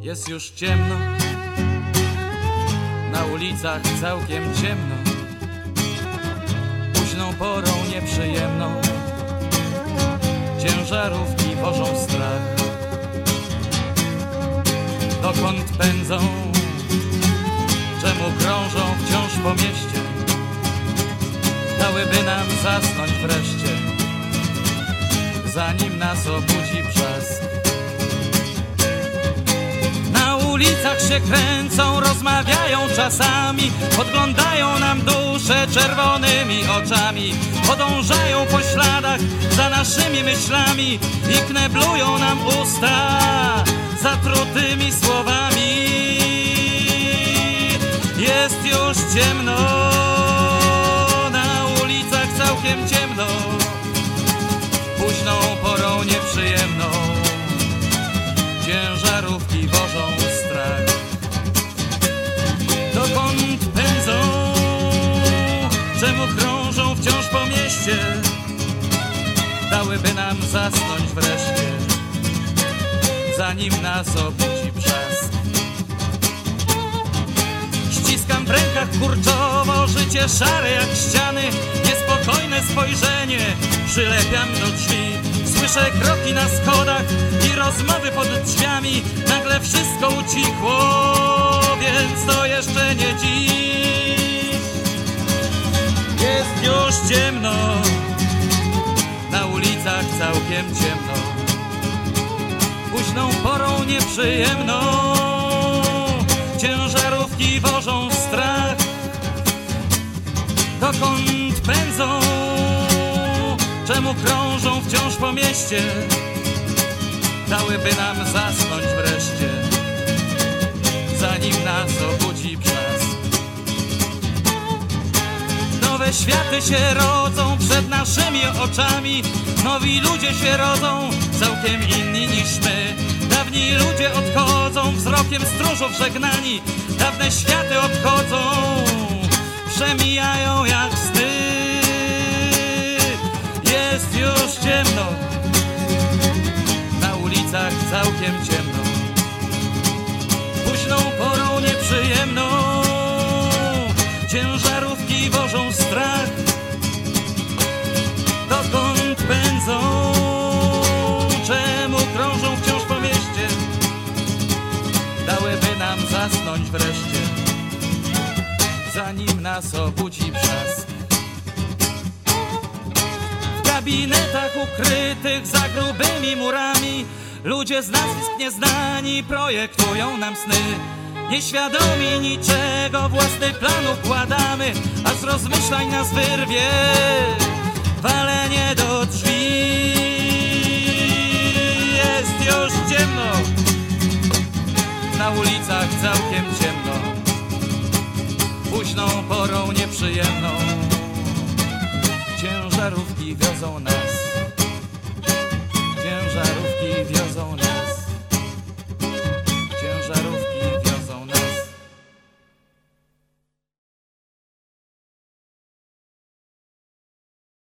Jest już ciemno, na ulicach całkiem ciemno, późną porą nieprzyjemną. Ciężarówki wożą strach. Dokąd pędzą? Czemu krążą wciąż po mieście? Dałyby nam zasnąć wreszcie, zanim nas obudzi brzask. Ulicach się kręcą, rozmawiają czasami, podglądają nam dusze czerwonymi oczami, podążają po śladach za naszymi myślami i kneblują nam usta zatrutymi słowami. Jest już ciemno, na ulicach całkiem ciemno, późną porą nieprzyjemną. Ciężarówki krążą wciąż po mieście? Dałyby nam zasnąć wreszcie, zanim nas obudzi brzask. Ściskam w rękach kurczowo życie szare jak ściany, niespokojne spojrzenie przylepiam do drzwi. Słyszę kroki na schodach i rozmowy pod drzwiami. Nagle wszystko ucichło, więc to jeszcze nie dziś. Całkiem ciemno. Późną porą nieprzyjemną, ciężarówki wożą strach. Dokąd pędzą? Czemu krążą wciąż po mieście? Dałyby nam zasnąć wreszcie, zanim nas obudzi Światy się rodzą przed naszymi oczami, nowi ludzie się rodzą, całkiem inni niż my. Dawni ludzie odchodzą, wzrokiem stróżów żegnani, dawne światy odchodzą, przemijają jak sny. Nas obudzi brzask. W gabinetach ukrytych za grubymi murami Ludzie z nazwisk nieznani projektują nam sny. Nieświadomi niczego, własny plan układamy Aż z rozmyślań nas wyrwie walenie do drzwi. Jest już ciemno, na ulicach całkiem ciemno Porą nieprzyjemną. Ciężarówki wiozą nas